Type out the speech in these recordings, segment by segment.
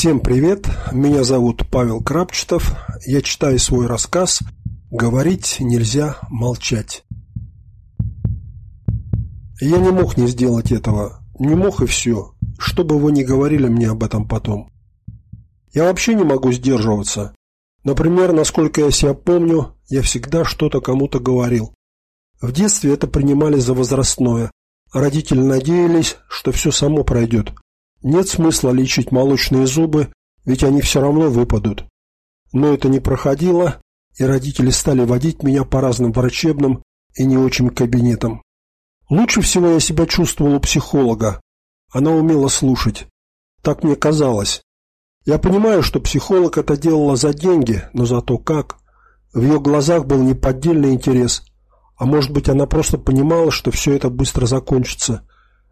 Всем привет, меня зовут Павел Крапчетов, я читаю свой рассказ «Говорить нельзя молчать». Я не мог не сделать этого, не мог и все, что бы вы ни говорили мне об этом потом. Я вообще не могу сдерживаться. Например, насколько я себя помню, я всегда что-то кому-то говорил. В детстве это принимали за возрастное. Родители надеялись, что все само пройдет. Нет смысла лечить молочные зубы, ведь они все равно выпадут. Но это не проходило, и родители стали водить меня по разным врачебным и не очень кабинетам. Лучше всего я себя чувствовал у психолога. Она умела слушать. Так мне казалось. Я понимаю, что психолог это делала за деньги, но зато как. В ее глазах был неподдельный интерес. А может быть, она просто понимала, что все это быстро закончится.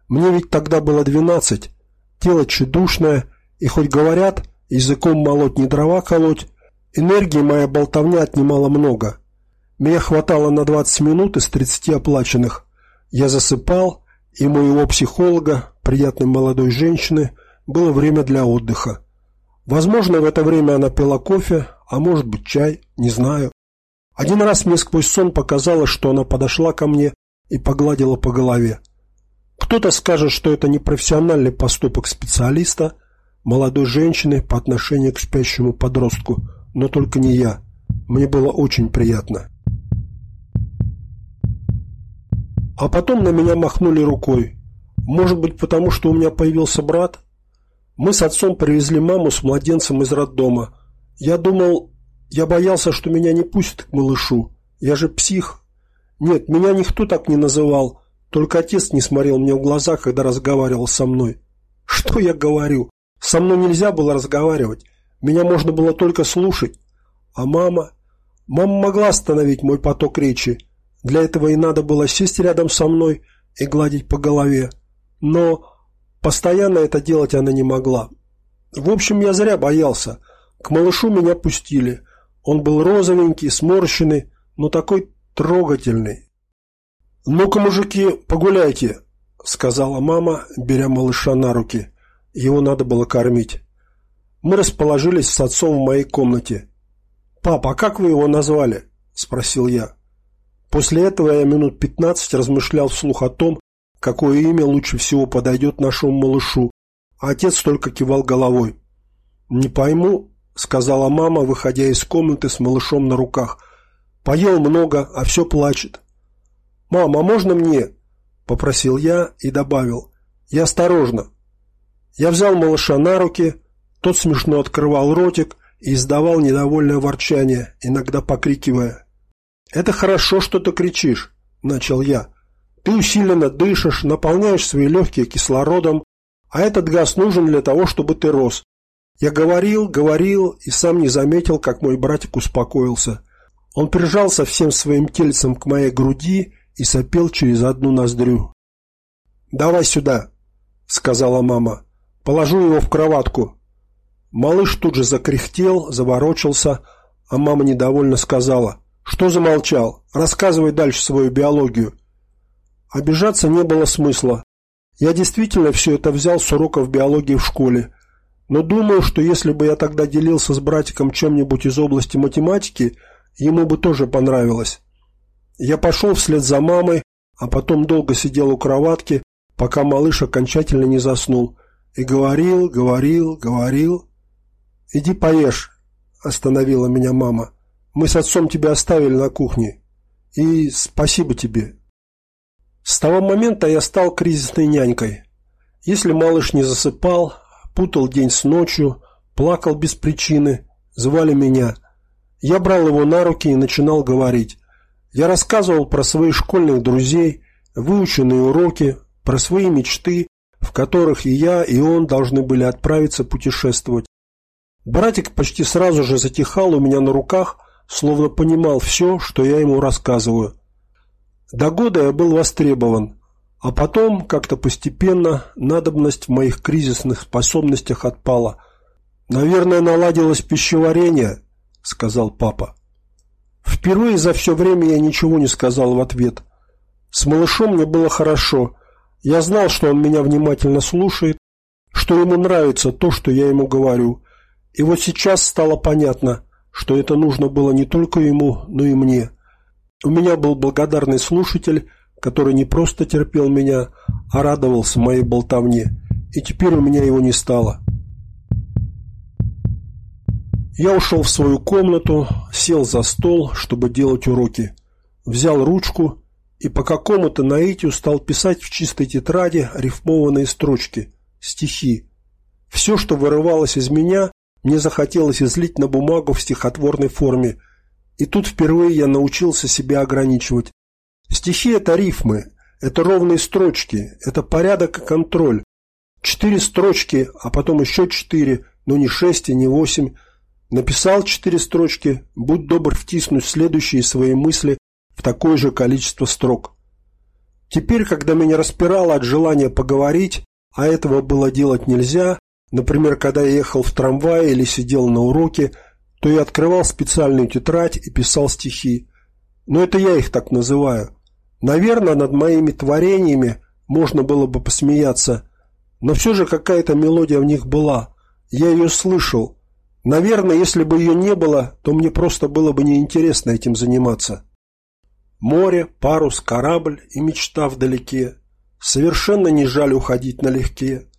Мне ведь тогда было двенадцать, тело тщедушное, и хоть говорят, языком молоть не дрова колоть, энергии моя болтовня отнимала много. Меня хватало на 20 минут из 30 оплаченных. Я засыпал, и моего психолога, приятной молодой женщины, было время для отдыха. Возможно, в это время она пила кофе, а может быть чай, не знаю. Один раз мне сквозь сон показалось, что она подошла ко мне и погладила по голове. Кто-то скажет, что это непрофессиональный поступок специалиста, молодой женщины по отношению к спящему подростку, но только не я. Мне было очень приятно. А потом на меня махнули рукой. Может быть, потому что у меня появился брат? Мы с отцом привезли маму с младенцем из роддома. Я думал, я боялся, что меня не пустят к малышу. Я же псих. Нет, меня никто так не называл. Только отец не смотрел мне в глаза, когда разговаривал со мной. Что я говорю? Со мной нельзя было разговаривать. Меня можно было только слушать. А мама? Мама могла остановить мой поток речи. Для этого и надо было сесть рядом со мной и гладить по голове. Но постоянно это делать она не могла. В общем, я зря боялся. К малышу меня пустили. Он был розовенький, сморщенный, но такой трогательный. «Ну-ка, мужики, погуляйте», – сказала мама, беря малыша на руки. Его надо было кормить. Мы расположились с отцом в моей комнате. «Папа, а как вы его назвали?» – спросил я. После этого я минут пятнадцать размышлял вслух о том, какое имя лучше всего подойдет нашему малышу, а отец только кивал головой. «Не пойму», – сказала мама, выходя из комнаты с малышом на руках. «Поел много, а все плачет». «Мама, а можно мне?» – попросил я и добавил. «Я осторожно». Я взял малыша на руки, тот смешно открывал ротик и издавал недовольное ворчание, иногда покрикивая. «Это хорошо, что ты кричишь», – начал я. «Ты усиленно дышишь, наполняешь свои легкие кислородом, а этот газ нужен для того, чтобы ты рос». Я говорил, говорил и сам не заметил, как мой братик успокоился. Он прижался всем своим тельцем к моей груди и сопел через одну ноздрю. «Давай сюда», — сказала мама. «Положу его в кроватку». Малыш тут же закряхтел, заворочился, а мама недовольно сказала. «Что замолчал? Рассказывай дальше свою биологию». Обижаться не было смысла. Я действительно все это взял с уроков биологии в школе. Но думаю, что если бы я тогда делился с братиком чем-нибудь из области математики, ему бы тоже понравилось. Я пошел вслед за мамой, а потом долго сидел у кроватки, пока малыш окончательно не заснул. И говорил, говорил, говорил. «Иди поешь», – остановила меня мама. «Мы с отцом тебя оставили на кухне. И спасибо тебе». С того момента я стал кризисной нянькой. Если малыш не засыпал, путал день с ночью, плакал без причины, звали меня. Я брал его на руки и начинал говорить. Я рассказывал про своих школьных друзей, выученные уроки, про свои мечты, в которых и я, и он должны были отправиться путешествовать. Братик почти сразу же затихал у меня на руках, словно понимал все, что я ему рассказываю. До года я был востребован, а потом, как-то постепенно, надобность в моих кризисных способностях отпала. «Наверное, наладилось пищеварение», — сказал папа. Впервые за все время я ничего не сказал в ответ. С малышом мне было хорошо. Я знал, что он меня внимательно слушает, что ему нравится то, что я ему говорю. И вот сейчас стало понятно, что это нужно было не только ему, но и мне. У меня был благодарный слушатель, который не просто терпел меня, а радовался моей болтовне, и теперь у меня его не стало. Я ушел в свою комнату, сел за стол, чтобы делать уроки. Взял ручку и по какому-то наитию стал писать в чистой тетради рифмованные строчки, стихи. Все, что вырывалось из меня, мне захотелось излить на бумагу в стихотворной форме. И тут впервые я научился себя ограничивать. Стихи – это рифмы, это ровные строчки, это порядок и контроль. Четыре строчки, а потом еще четыре, но не шесть и не восемь – Написал четыре строчки, будь добр втиснуть следующие свои мысли в такое же количество строк. Теперь, когда меня распирало от желания поговорить, а этого было делать нельзя, например, когда я ехал в трамвае или сидел на уроке, то я открывал специальную тетрадь и писал стихи. Но это я их так называю. Наверное, над моими творениями можно было бы посмеяться, но все же какая-то мелодия в них была. Я ее слышал, Наверное, если бы ее не было, то мне просто было бы неинтересно этим заниматься. Море, парус, корабль и мечта вдалеке. Совершенно не жаль уходить налегке.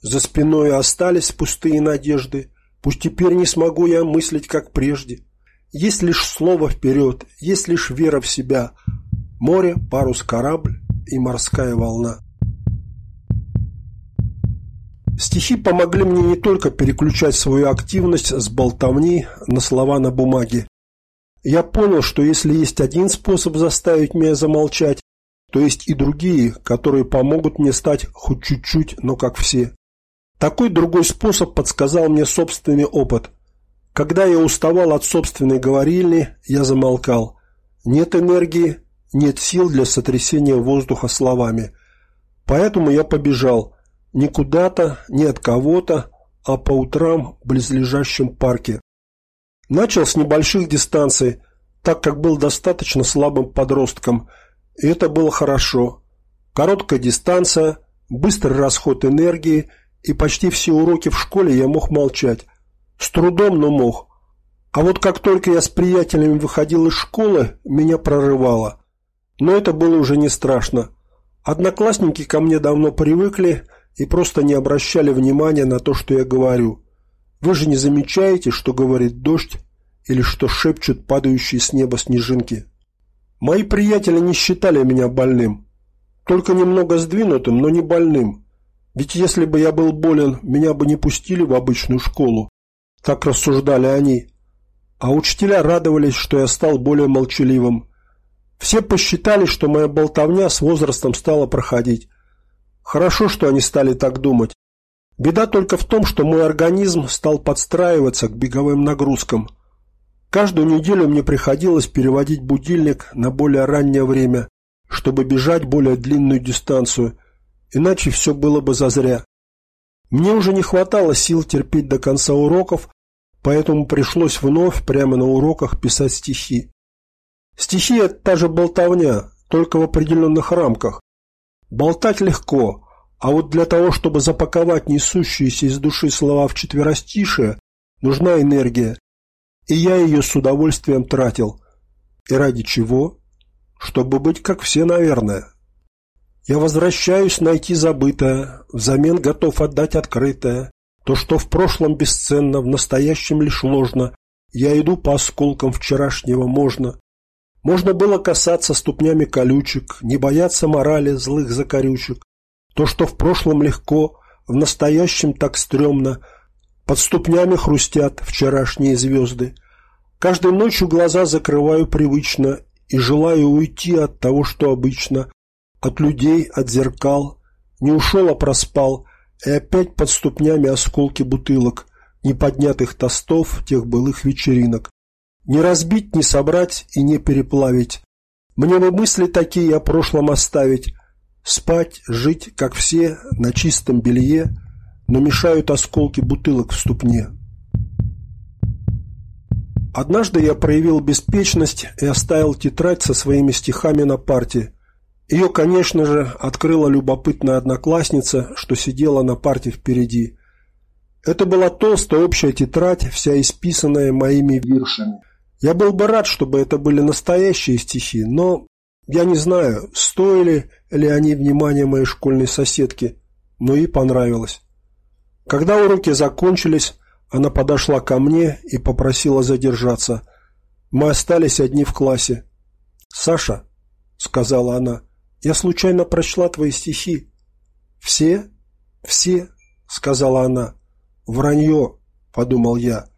За спиной остались пустые надежды. Пусть теперь не смогу я мыслить, как прежде. Есть лишь слово вперед, есть лишь вера в себя. Море, парус, корабль и морская волна. Стихи помогли мне не только переключать свою активность с болтовни на слова на бумаге. Я понял, что если есть один способ заставить меня замолчать, то есть и другие, которые помогут мне стать хоть чуть-чуть, но как все. Такой другой способ подсказал мне собственный опыт. Когда я уставал от собственной говорильни, я замолкал. Нет энергии, нет сил для сотрясения воздуха словами. Поэтому я побежал – не куда-то, не от кого-то, а по утрам в близлежащем парке. Начал с небольших дистанций, так как был достаточно слабым подростком, и это было хорошо. Короткая дистанция, быстрый расход энергии, и почти все уроки в школе я мог молчать. С трудом, но мог. А вот как только я с приятелями выходил из школы, меня прорывало. Но это было уже не страшно. Одноклассники ко мне давно привыкли – и просто не обращали внимания на то, что я говорю. Вы же не замечаете, что говорит дождь или что шепчут падающие с неба снежинки? Мои приятели не считали меня больным. Только немного сдвинутым, но не больным. Ведь если бы я был болен, меня бы не пустили в обычную школу. Так рассуждали они. А учителя радовались, что я стал более молчаливым. Все посчитали, что моя болтовня с возрастом стала проходить. Хорошо, что они стали так думать. Беда только в том, что мой организм стал подстраиваться к беговым нагрузкам. Каждую неделю мне приходилось переводить будильник на более раннее время, чтобы бежать более длинную дистанцию, иначе все было бы зазря. Мне уже не хватало сил терпеть до конца уроков, поэтому пришлось вновь прямо на уроках писать стихи. Стихи – это та же болтовня, только в определенных рамках. Болтать легко, а вот для того, чтобы запаковать несущиеся из души слова в четверостишие, нужна энергия. И я ее с удовольствием тратил. И ради чего? Чтобы быть как все, наверное. Я возвращаюсь найти забытое, взамен готов отдать открытое. То, что в прошлом бесценно, в настоящем лишь ложно. Я иду по осколкам вчерашнего можно. Можно было касаться ступнями колючек, не бояться морали злых закорючек. То, что в прошлом легко, в настоящем так стрёмно, под ступнями хрустят вчерашние звезды. Каждой ночью глаза закрываю привычно и желаю уйти от того, что обычно, от людей, от зеркал. Не ушел, а проспал, и опять под ступнями осколки бутылок, неподнятых тостов тех былых вечеринок. Не разбить, не собрать и не переплавить. Мне бы мысли такие о прошлом оставить. Спать, жить, как все, на чистом белье, но мешают осколки бутылок в ступне. Однажды я проявил беспечность и оставил тетрадь со своими стихами на парте. Ее, конечно же, открыла любопытная одноклассница, что сидела на парте впереди – Это была толстая общая тетрадь, вся исписанная моими виршами. Я был бы рад, чтобы это были настоящие стихи, но я не знаю, стоили ли они внимания моей школьной соседки, но ей понравилось. Когда уроки закончились, она подошла ко мне и попросила задержаться. Мы остались одни в классе. «Саша», — сказала она, — «я случайно прочла твои стихи». «Все?» «Все», — сказала она. «Вранье», — подумал я.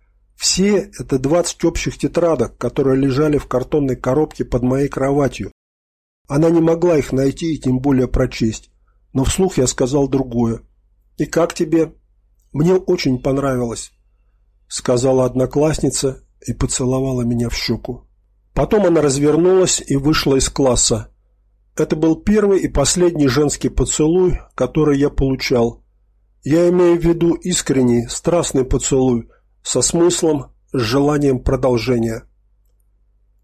«Все — это двадцать общих тетрадок, которые лежали в картонной коробке под моей кроватью. Она не могла их найти и тем более прочесть. Но вслух я сказал другое. «И как тебе?» «Мне очень понравилось», — сказала одноклассница и поцеловала меня в щеку. Потом она развернулась и вышла из класса. Это был первый и последний женский поцелуй, который я получал. Я имею в виду искренний, страстный поцелуй, со смыслом, с желанием продолжения.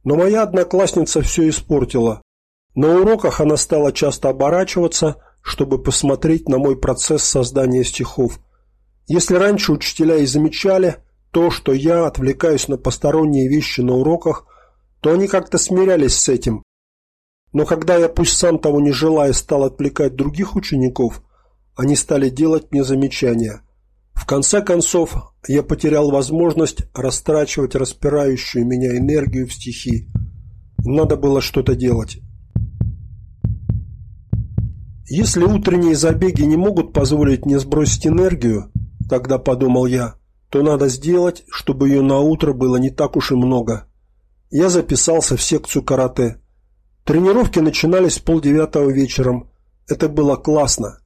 Но моя одноклассница все испортила. На уроках она стала часто оборачиваться, чтобы посмотреть на мой процесс создания стихов. Если раньше учителя и замечали то, что я отвлекаюсь на посторонние вещи на уроках, то они как-то смирялись с этим. Но когда я, пусть сам того не желая, стал отвлекать других учеников, они стали делать мне замечания. В конце концов, я потерял возможность растрачивать распирающую меня энергию в стихи. Надо было что-то делать. Если утренние забеги не могут позволить мне сбросить энергию, тогда подумал я, то надо сделать, чтобы ее на утро было не так уж и много. Я записался в секцию карате. Тренировки начинались в полдевятого вечером. Это было классно.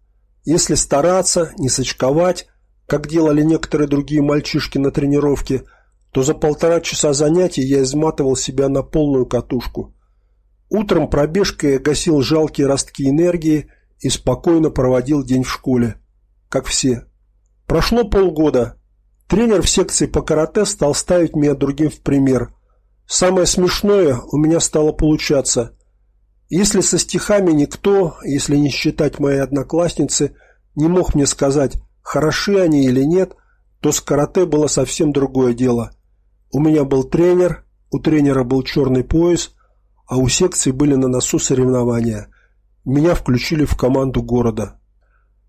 Если стараться, не сочковать, как делали некоторые другие мальчишки на тренировке, то за полтора часа занятий я изматывал себя на полную катушку. Утром пробежкой я гасил жалкие ростки энергии – и спокойно проводил день в школе, как все. Прошло полгода. Тренер в секции по карате стал ставить меня другим в пример. Самое смешное у меня стало получаться. Если со стихами никто, если не считать моей одноклассницы, не мог мне сказать, хороши они или нет, то с карате было совсем другое дело. У меня был тренер, у тренера был черный пояс, а у секции были на носу соревнования – меня включили в команду города.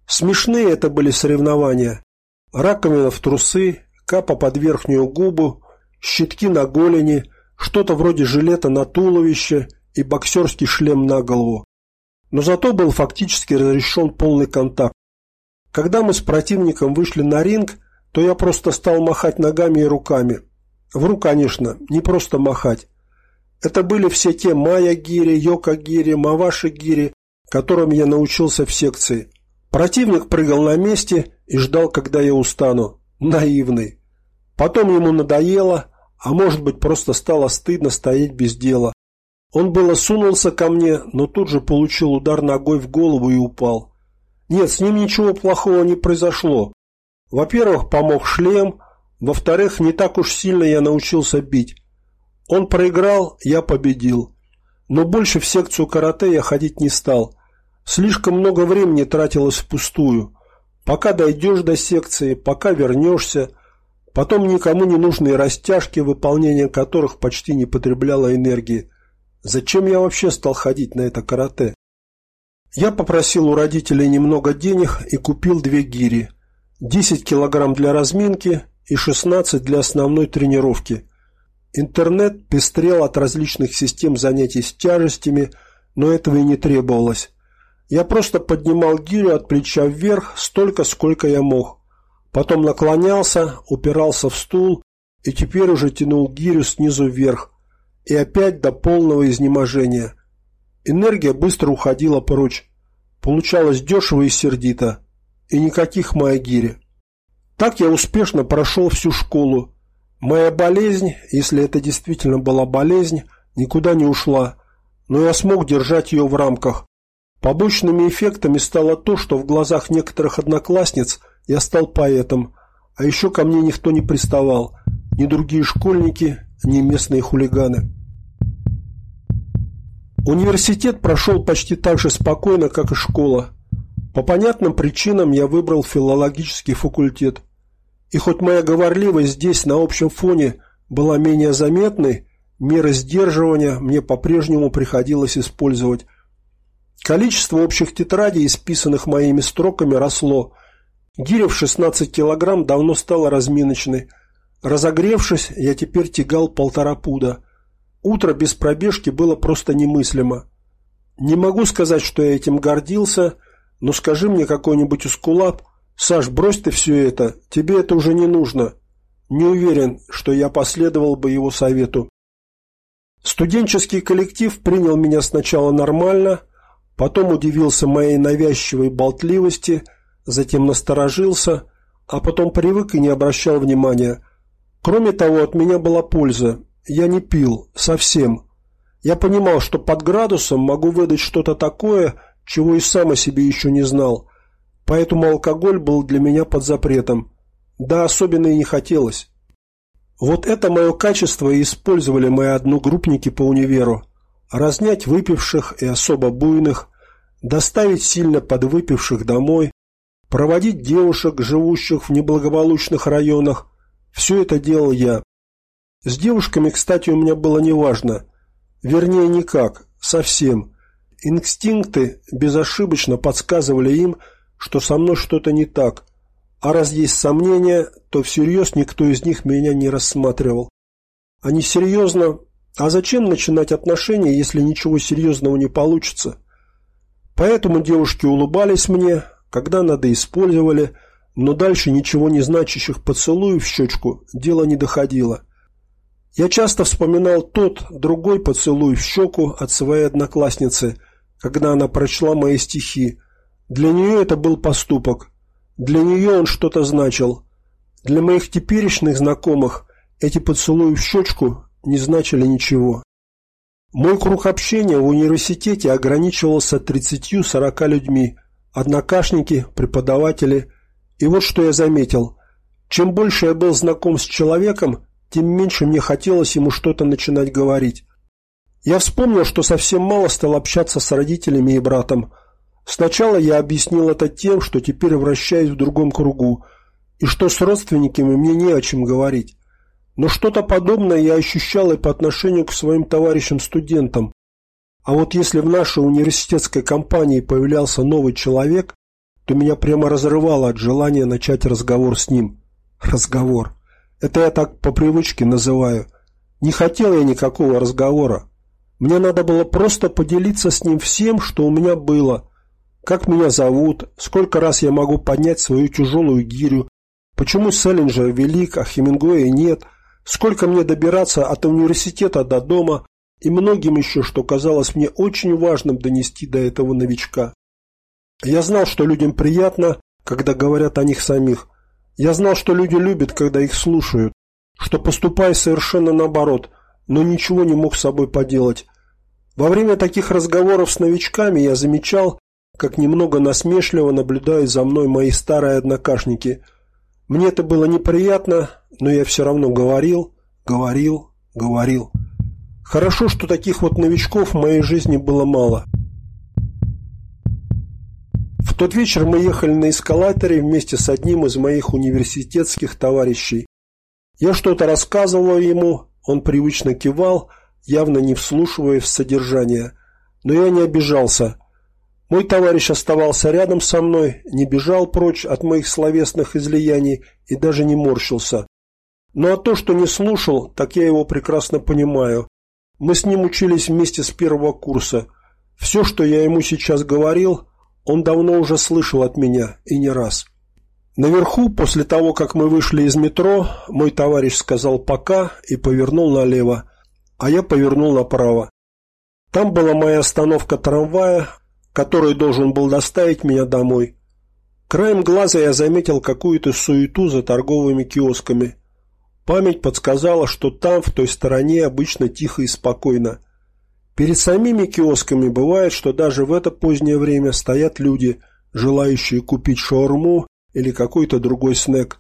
Смешные это были соревнования. Раковина в трусы, капа под верхнюю губу, щитки на голени, что-то вроде жилета на туловище и боксерский шлем на голову. Но зато был фактически разрешен полный контакт. Когда мы с противником вышли на ринг, то я просто стал махать ногами и руками. Вру, конечно, не просто махать. Это были все те Майя Гири, Йока Гири, Маваши Гири, которым я научился в секции. Противник прыгал на месте и ждал, когда я устану. Наивный. Потом ему надоело, а может быть просто стало стыдно стоять без дела. Он было сунулся ко мне, но тут же получил удар ногой в голову и упал. Нет, с ним ничего плохого не произошло. Во-первых, помог шлем, во-вторых, не так уж сильно я научился бить. Он проиграл, я победил. Но больше в секцию карате я ходить не стал. Слишком много времени тратилось впустую. Пока дойдешь до секции, пока вернешься, потом никому не нужные растяжки, выполнение которых почти не потребляло энергии. Зачем я вообще стал ходить на это карате? Я попросил у родителей немного денег и купил две гири. 10 килограмм для разминки и 16 для основной тренировки. Интернет пестрел от различных систем занятий с тяжестями, но этого и не требовалось. Я просто поднимал гирю от плеча вверх столько, сколько я мог. Потом наклонялся, упирался в стул и теперь уже тянул гирю снизу вверх. И опять до полного изнеможения. Энергия быстро уходила прочь. Получалось дешево и сердито. И никаких гири. Так я успешно прошел всю школу. Моя болезнь, если это действительно была болезнь, никуда не ушла. Но я смог держать ее в рамках. Побочными эффектами стало то, что в глазах некоторых одноклассниц я стал поэтом, а еще ко мне никто не приставал, ни другие школьники, ни местные хулиганы. Университет прошел почти так же спокойно, как и школа. По понятным причинам я выбрал филологический факультет. И хоть моя говорливость здесь на общем фоне была менее заметной, меры сдерживания мне по-прежнему приходилось использовать. Количество общих тетрадей, исписанных моими строками, росло. Гиря в 16 килограмм давно стала разминочной. Разогревшись, я теперь тягал полтора пуда. Утро без пробежки было просто немыслимо. Не могу сказать, что я этим гордился, но скажи мне какой-нибудь ускулап, «Саш, брось ты все это, тебе это уже не нужно». Не уверен, что я последовал бы его совету. Студенческий коллектив принял меня сначала нормально, потом удивился моей навязчивой болтливости, затем насторожился, а потом привык и не обращал внимания. Кроме того, от меня была польза. Я не пил, совсем. Я понимал, что под градусом могу выдать что-то такое, чего и сам о себе еще не знал. Поэтому алкоголь был для меня под запретом. Да особенно и не хотелось. Вот это мое качество и использовали мои одногруппники по универу. Разнять выпивших и особо буйных, доставить сильно подвыпивших домой, проводить девушек, живущих в неблагополучных районах. Все это делал я. С девушками, кстати, у меня было неважно. Вернее, никак, совсем. Инстинкты безошибочно подсказывали им, что со мной что-то не так, а раз есть сомнения, то всерьез никто из них меня не рассматривал. Они серьезно... А зачем начинать отношения, если ничего серьезного не получится? Поэтому девушки улыбались мне, когда надо использовали, но дальше ничего не значащих поцелуев в щечку дело не доходило. Я часто вспоминал тот, другой поцелуй в щеку от своей одноклассницы, когда она прочла мои стихи, для нее это был поступок. Для нее он что-то значил. Для моих теперешних знакомых эти поцелуи в щечку не значили ничего. Мой круг общения в университете ограничивался 30-40 людьми, однокашники, преподаватели. И вот что я заметил. Чем больше я был знаком с человеком, тем меньше мне хотелось ему что-то начинать говорить. Я вспомнил, что совсем мало стал общаться с родителями и братом, Сначала я объяснил это тем, что теперь вращаюсь в другом кругу, и что с родственниками мне не о чем говорить. Но что-то подобное я ощущал и по отношению к своим товарищам-студентам. А вот если в нашей университетской компании появлялся новый человек, то меня прямо разрывало от желания начать разговор с ним. Разговор. Это я так по привычке называю. Не хотел я никакого разговора. Мне надо было просто поделиться с ним всем, что у меня было – как меня зовут, сколько раз я могу поднять свою тяжелую гирю, почему Селлинджер велик, а Хемингуэя нет, сколько мне добираться от университета до дома и многим еще, что казалось мне очень важным донести до этого новичка. Я знал, что людям приятно, когда говорят о них самих. Я знал, что люди любят, когда их слушают, что поступая совершенно наоборот, но ничего не мог с собой поделать. Во время таких разговоров с новичками я замечал, как немного насмешливо наблюдают за мной мои старые однокашники. Мне это было неприятно, но я все равно говорил, говорил, говорил. Хорошо, что таких вот новичков в моей жизни было мало. В тот вечер мы ехали на эскалаторе вместе с одним из моих университетских товарищей. Я что-то рассказывал ему, он привычно кивал, явно не вслушиваясь в содержание. Но я не обижался. Мой товарищ оставался рядом со мной, не бежал прочь от моих словесных излияний и даже не морщился. Ну а то, что не слушал, так я его прекрасно понимаю. Мы с ним учились вместе с первого курса. Все, что я ему сейчас говорил, он давно уже слышал от меня, и не раз. Наверху, после того, как мы вышли из метро, мой товарищ сказал «пока» и повернул налево, а я повернул направо. Там была моя остановка трамвая, который должен был доставить меня домой. Краем глаза я заметил какую-то суету за торговыми киосками. Память подсказала, что там, в той стороне, обычно тихо и спокойно. Перед самими киосками бывает, что даже в это позднее время стоят люди, желающие купить шаурму или какой-то другой снэк,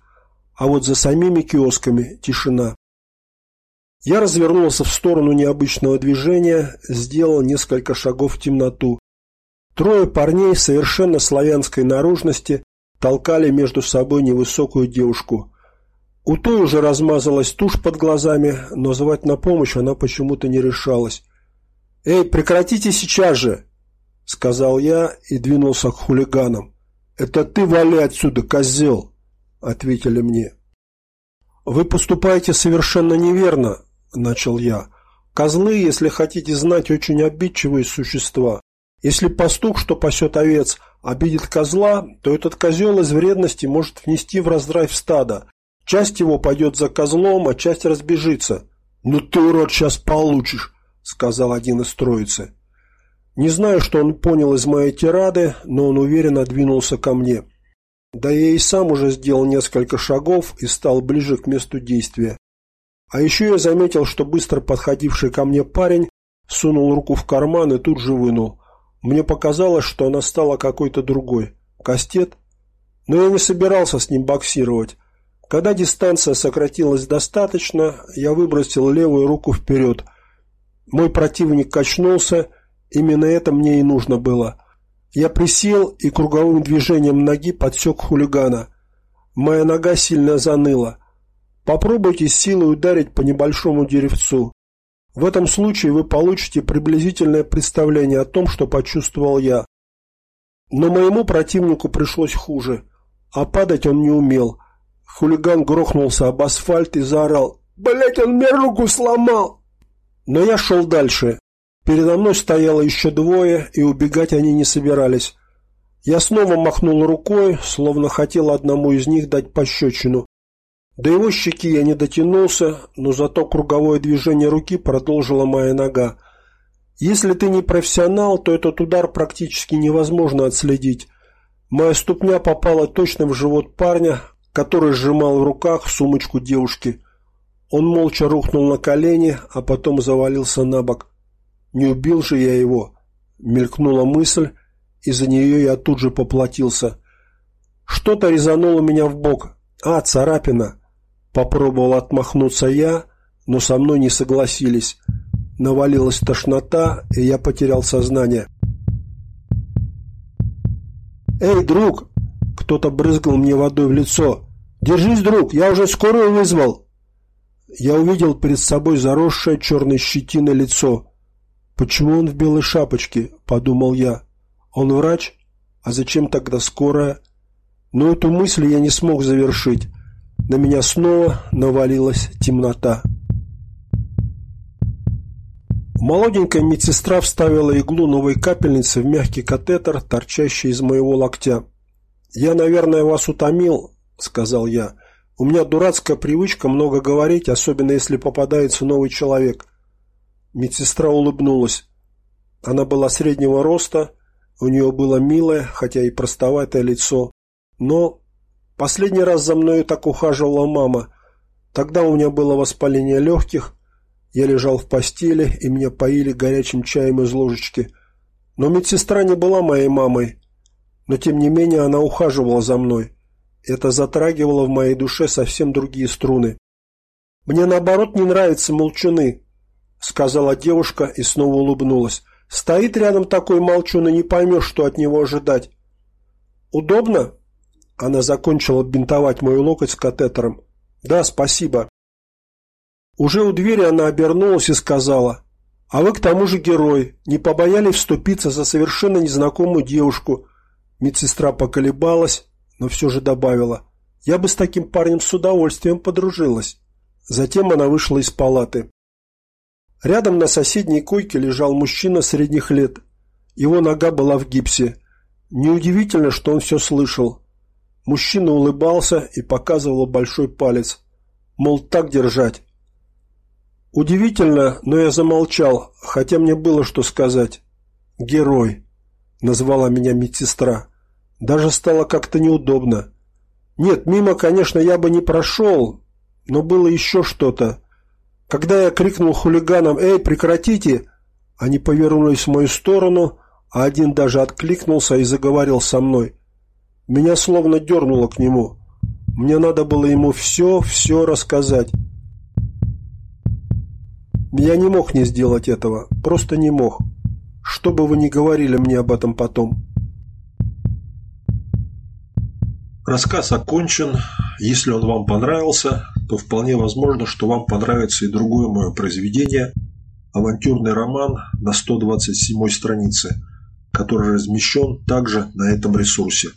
а вот за самими киосками тишина. Я развернулся в сторону необычного движения, сделал несколько шагов в темноту. Трое парней совершенно славянской наружности толкали между собой невысокую девушку. У той уже размазалась тушь под глазами, но звать на помощь она почему-то не решалась. «Эй, прекратите сейчас же!» — сказал я и двинулся к хулиганам. «Это ты вали отсюда, козел!» — ответили мне. «Вы поступаете совершенно неверно», — начал я. «Козлы, если хотите знать, очень обидчивые существа. Если пастух, что пасет овец, обидит козла, то этот козел из вредности может внести в раздрайв стада. Часть его пойдет за козлом, а часть разбежится. «Ну ты, урод, сейчас получишь», — сказал один из троицы. Не знаю, что он понял из моей тирады, но он уверенно двинулся ко мне. Да я и сам уже сделал несколько шагов и стал ближе к месту действия. А еще я заметил, что быстро подходивший ко мне парень сунул руку в карман и тут же вынул. Мне показалось, что она стала какой-то другой. Кастет? Но я не собирался с ним боксировать. Когда дистанция сократилась достаточно, я выбросил левую руку вперед. Мой противник качнулся, именно это мне и нужно было. Я присел и круговым движением ноги подсек хулигана. Моя нога сильно заныла. Попробуйте силой ударить по небольшому деревцу. В этом случае вы получите приблизительное представление о том, что почувствовал я. Но моему противнику пришлось хуже, а падать он не умел. Хулиган грохнулся об асфальт и заорал «Блять, он мне руку сломал!» Но я шел дальше. Передо мной стояло еще двое, и убегать они не собирались. Я снова махнул рукой, словно хотел одному из них дать пощечину. До его щеки я не дотянулся, но зато круговое движение руки продолжила моя нога. Если ты не профессионал, то этот удар практически невозможно отследить. Моя ступня попала точно в живот парня, который сжимал в руках сумочку девушки. Он молча рухнул на колени, а потом завалился на бок. Не убил же я его. Мелькнула мысль, и за нее я тут же поплатился. Что-то резануло меня в бок. А, царапина. Попробовал отмахнуться я, но со мной не согласились. Навалилась тошнота, и я потерял сознание. «Эй, друг!» Кто-то брызгал мне водой в лицо. «Держись, друг, я уже скорую вызвал!» Я увидел перед собой заросшее черной щетиной лицо. «Почему он в белой шапочке?» – подумал я. «Он врач? А зачем тогда скорая?» Но эту мысль я не смог завершить. На меня снова навалилась темнота. Молоденькая медсестра вставила иглу новой капельницы в мягкий катетер, торчащий из моего локтя. «Я, наверное, вас утомил», — сказал я. «У меня дурацкая привычка много говорить, особенно если попадается новый человек». Медсестра улыбнулась. Она была среднего роста, у нее было милое, хотя и простоватое лицо. Но последний раз за мной так ухаживала мама. Тогда у меня было воспаление легких, я лежал в постели, и меня поили горячим чаем из ложечки. Но медсестра не была моей мамой, но тем не менее она ухаживала за мной. Это затрагивало в моей душе совсем другие струны. «Мне, наоборот, не нравятся молчуны», — сказала девушка и снова улыбнулась. «Стоит рядом такой молчун, и не поймешь, что от него ожидать». «Удобно?» Она закончила бинтовать мой локоть с катетером. «Да, спасибо». Уже у двери она обернулась и сказала, «А вы к тому же герой, не побоялись вступиться за совершенно незнакомую девушку, Медсестра поколебалась, но все же добавила. «Я бы с таким парнем с удовольствием подружилась». Затем она вышла из палаты. Рядом на соседней койке лежал мужчина средних лет. Его нога была в гипсе. Неудивительно, что он все слышал. Мужчина улыбался и показывал большой палец. Мол, так держать. Удивительно, но я замолчал, хотя мне было что сказать. «Герой», — назвала меня медсестра. Даже стало как-то неудобно. Нет, мимо, конечно, я бы не прошел, но было еще что-то. Когда я крикнул хулиганам «Эй, прекратите!», они повернулись в мою сторону, а один даже откликнулся и заговорил со мной. Меня словно дернуло к нему. Мне надо было ему все, все рассказать. Я не мог не сделать этого, просто не мог. Что бы вы ни говорили мне об этом потом. Рассказ окончен. Если он вам понравился, то вполне возможно, что вам понравится и другое мое произведение «Авантюрный роман» на 127 странице, который размещен также на этом ресурсе.